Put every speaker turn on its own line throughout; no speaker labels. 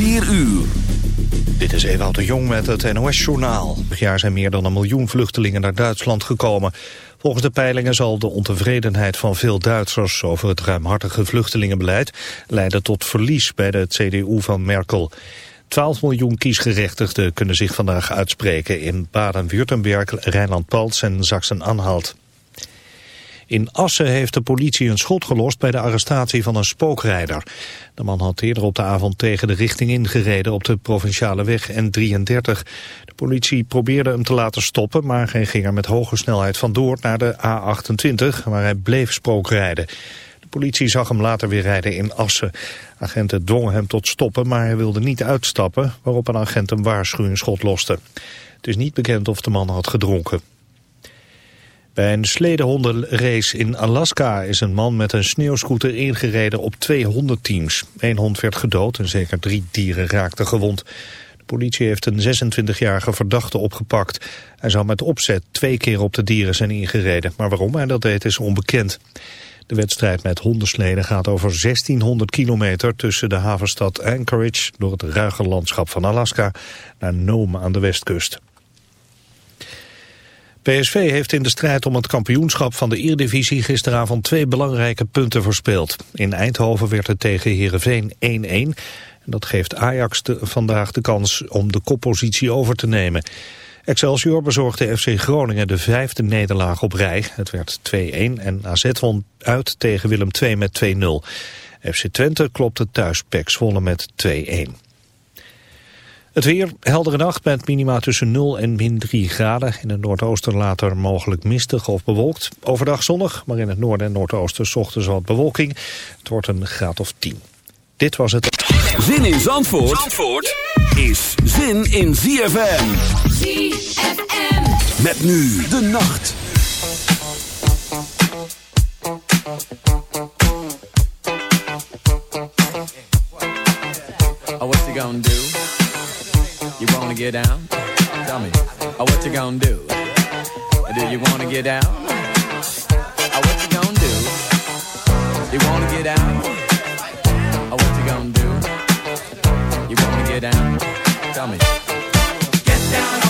4 uur.
Dit is Ewout de Jong met het NOS-journaal. Vorig jaar zijn meer dan een miljoen vluchtelingen naar Duitsland gekomen. Volgens de peilingen zal de ontevredenheid van veel Duitsers... over het ruimhartige vluchtelingenbeleid leiden tot verlies bij de CDU van Merkel. 12 miljoen kiesgerechtigden kunnen zich vandaag uitspreken... in Baden-Württemberg, Rijnland-Palts en Sachsen-Anhalt. In Assen heeft de politie een schot gelost bij de arrestatie van een spookrijder. De man had eerder op de avond tegen de richting ingereden op de provinciale weg N33. De politie probeerde hem te laten stoppen, maar hij ging er met hoge snelheid vandoor naar de A28, waar hij bleef spookrijden. De politie zag hem later weer rijden in Assen. Agenten dwongen hem tot stoppen, maar hij wilde niet uitstappen, waarop een agent een waarschuwingsschot loste. Het is niet bekend of de man had gedronken. Bij een sledehondenrace in Alaska is een man met een sneeuwscooter ingereden op twee hondenteams. Eén hond werd gedood en zeker drie dieren raakten gewond. De politie heeft een 26-jarige verdachte opgepakt. Hij zou met opzet twee keer op de dieren zijn ingereden, maar waarom hij dat deed is onbekend. De wedstrijd met hondensleden gaat over 1600 kilometer tussen de havenstad Anchorage door het ruige landschap van Alaska naar Nome aan de westkust. PSV heeft in de strijd om het kampioenschap van de Eredivisie gisteravond twee belangrijke punten verspeeld. In Eindhoven werd het tegen Heerenveen 1-1. Dat geeft Ajax vandaag de kans om de koppositie over te nemen. Excelsior bezorgde FC Groningen de vijfde nederlaag op rij. Het werd 2-1 en AZ won uit tegen Willem II met 2-0. FC Twente klopte thuis Pek Zwolle met 2-1. Het weer, heldere nacht met minima tussen 0 en min 3 graden. In het noordoosten later mogelijk mistig of bewolkt. Overdag zonnig, maar in het noorden en noordoosten ochtends wat bewolking. Het wordt een graad of 10. Dit was het.
Zin in Zandvoort, Zandvoort is zin in ZFM. ZFM. Met nu de nacht.
Oh, what's he gonna do? Wanna get down? Tell me, oh, what you gonna do? Do you wanna get down? Oh, what you gonna do? You wanna get down? Oh, what you gonna do? You wanna get down? Tell me. Get down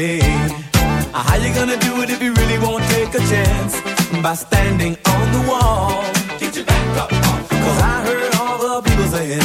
Me. How you gonna do it if you really won't take a chance? By standing on the wall. Get your back up. Cause I heard all the people saying,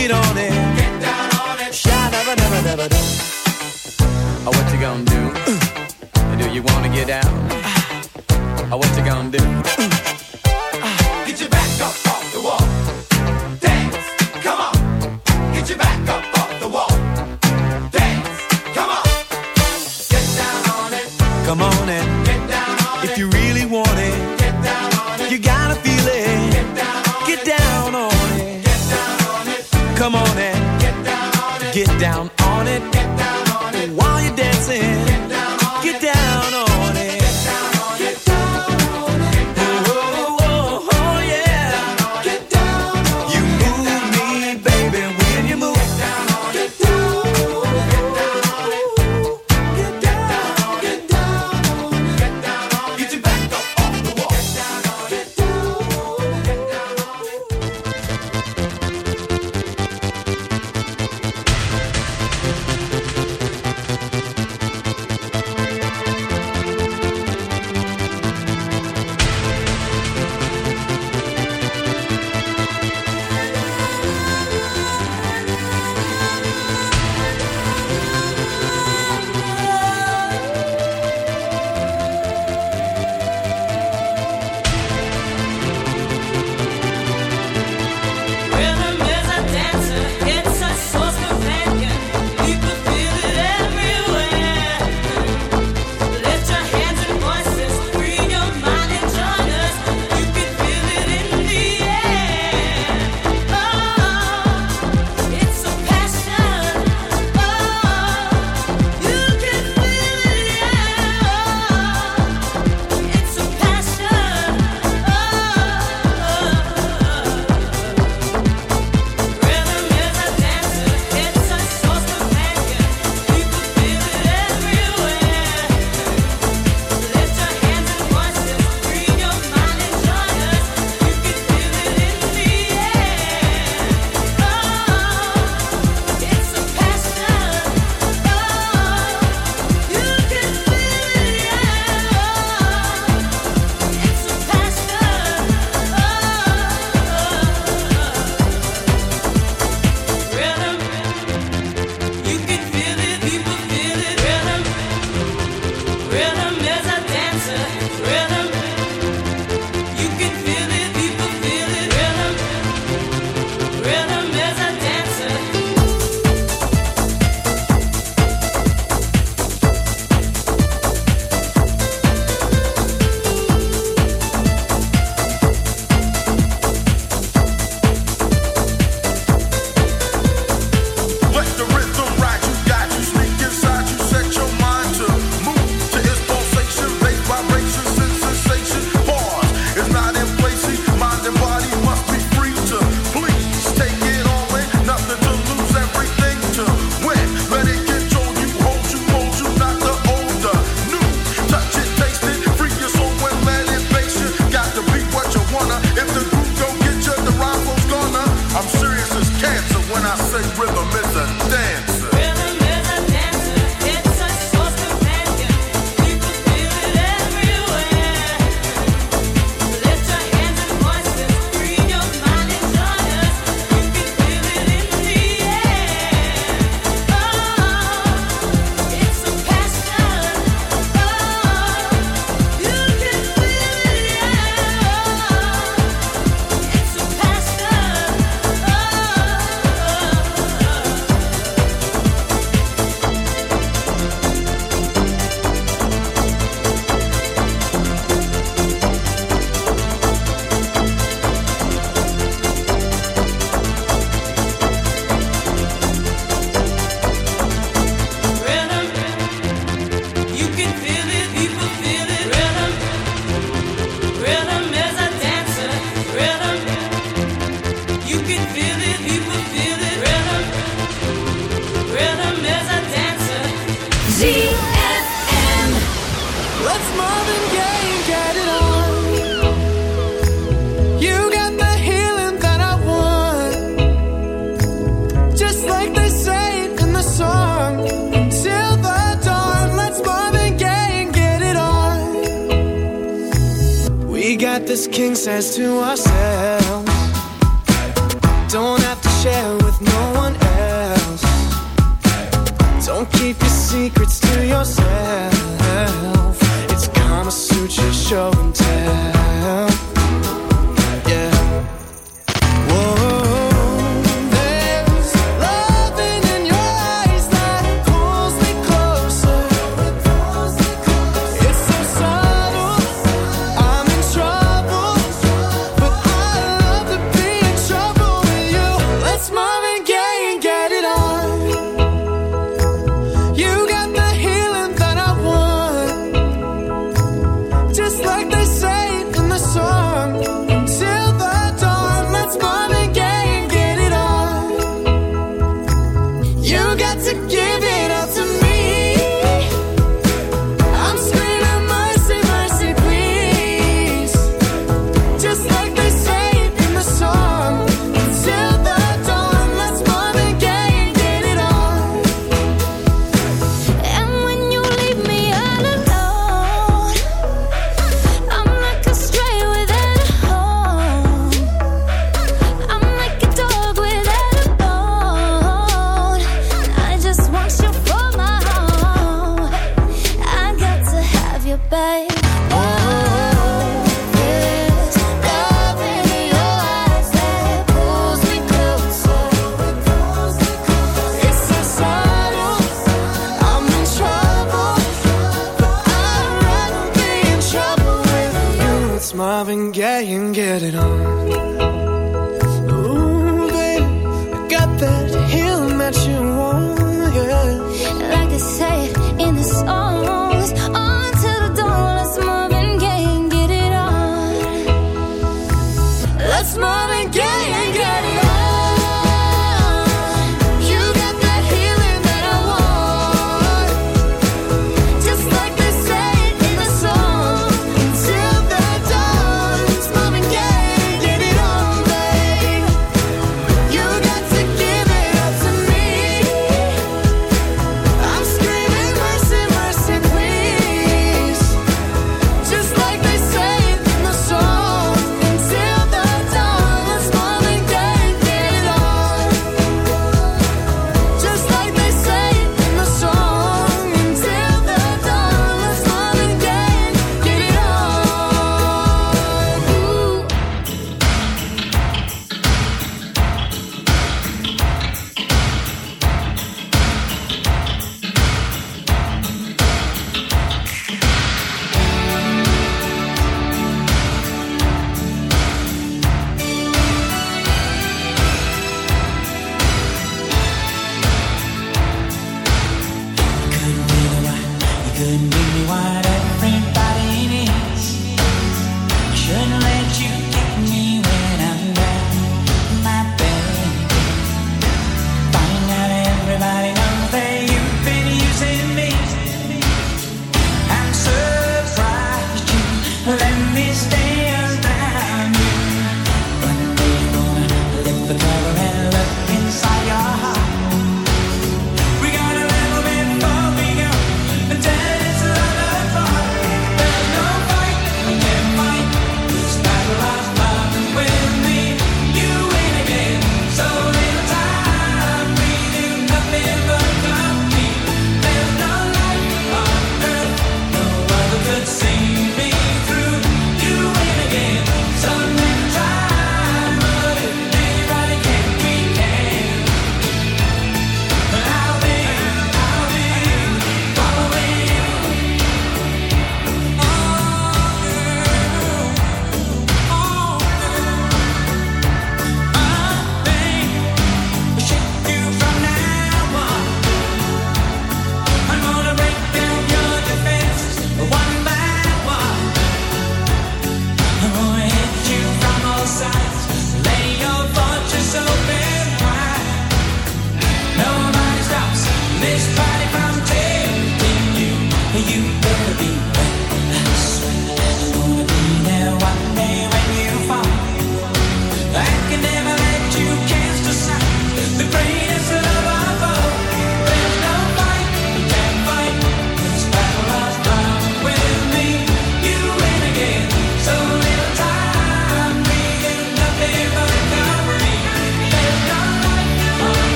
get on it. Get down on it. Shy, never, never, never do. Oh, what you gonna do? Uh, do you wanna get down? oh, what you gonna do?
Uh, down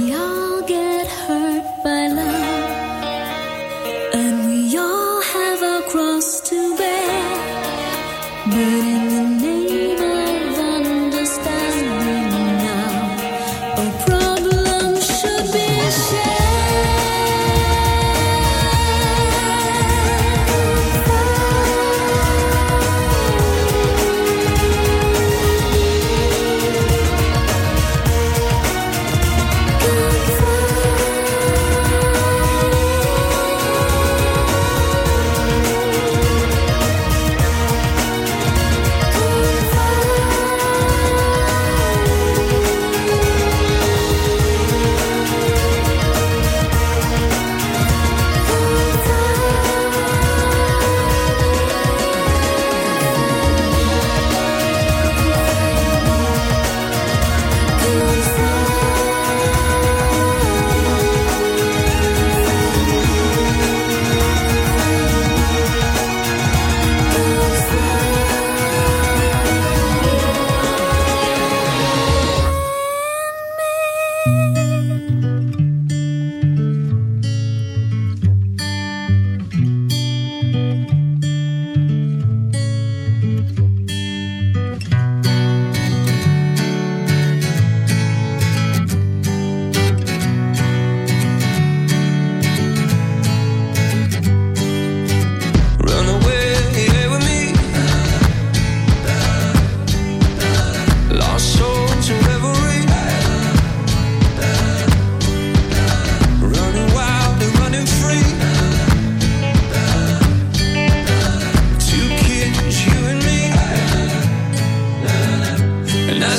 beyond.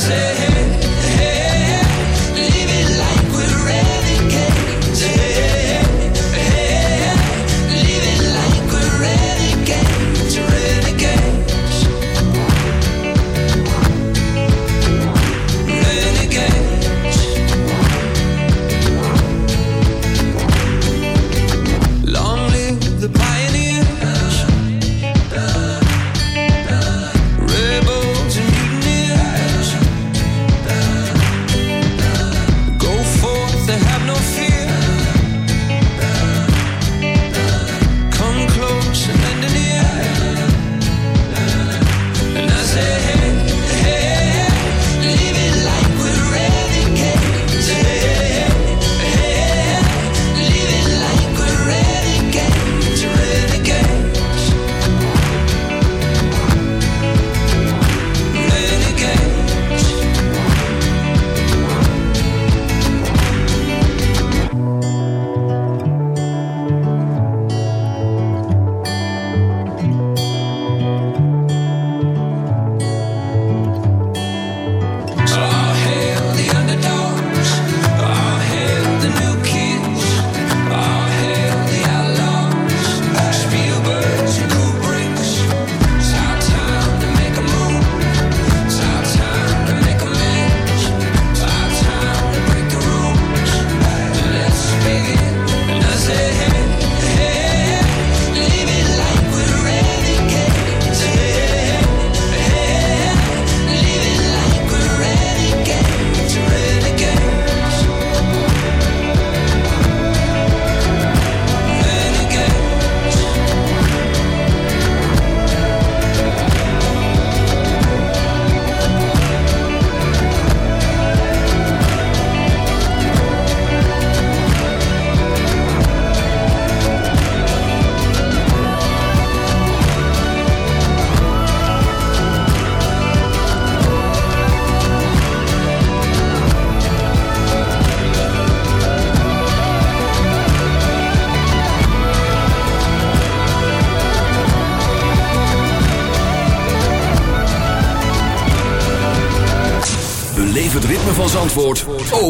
say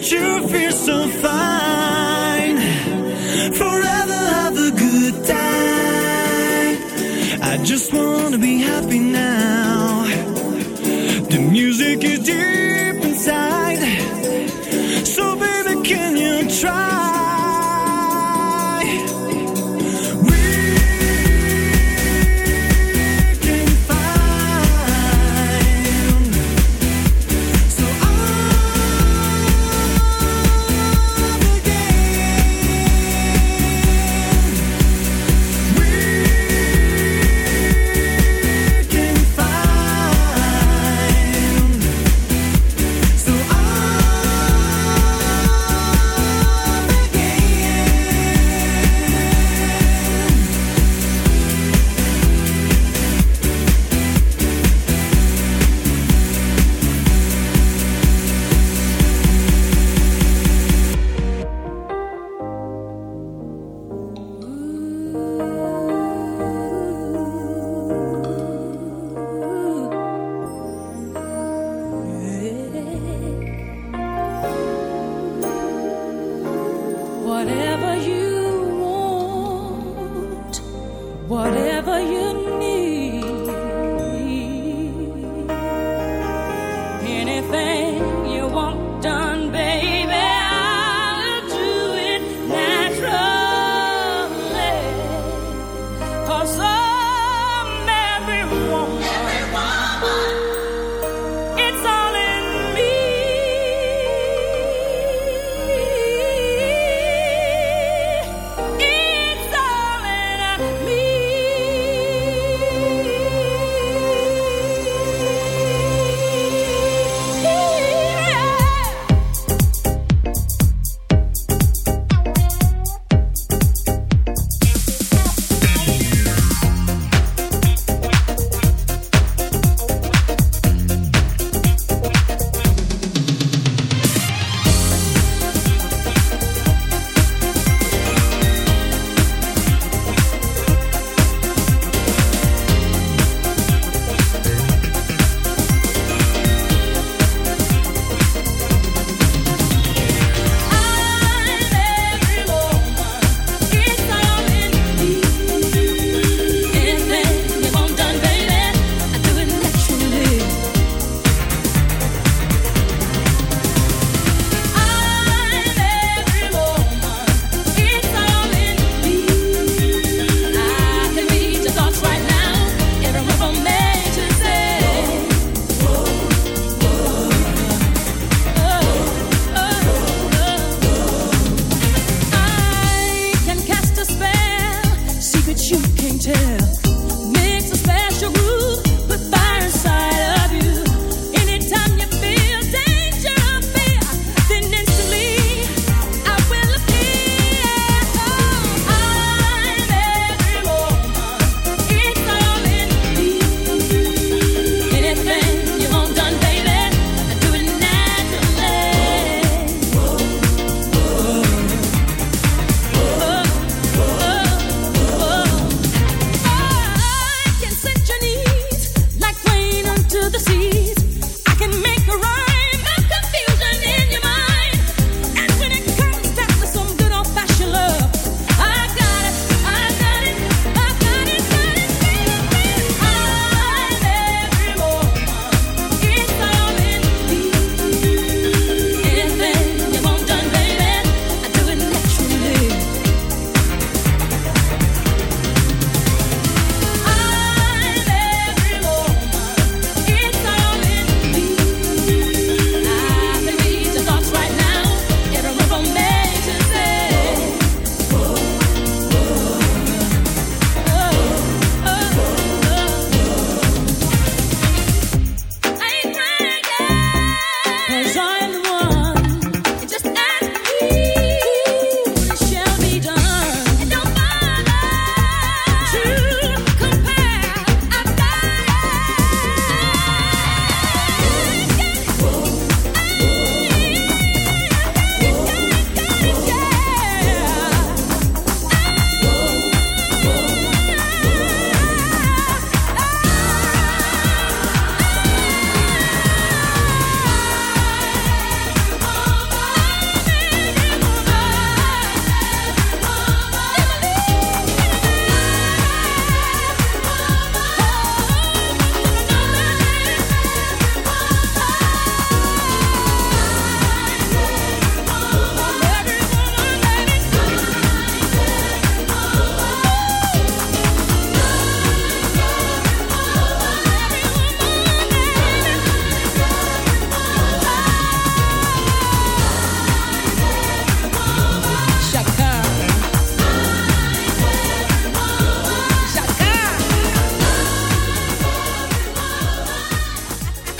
Don't you feel so fine? Forever have a good time. I just wanna be happy now. The music is deep inside. So baby, can you try?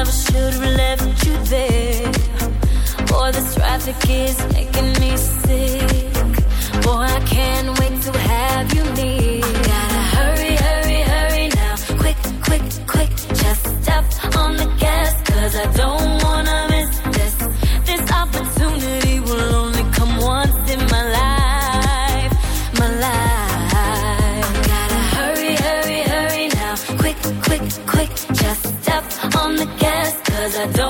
never should have left you there. Boy, this
traffic is making me sick. Boy, I can't wait to have you near. Gotta hurry, hurry, hurry now. Quick, quick, quick. Just step on the gas, cause I don't wanna I don't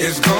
Is going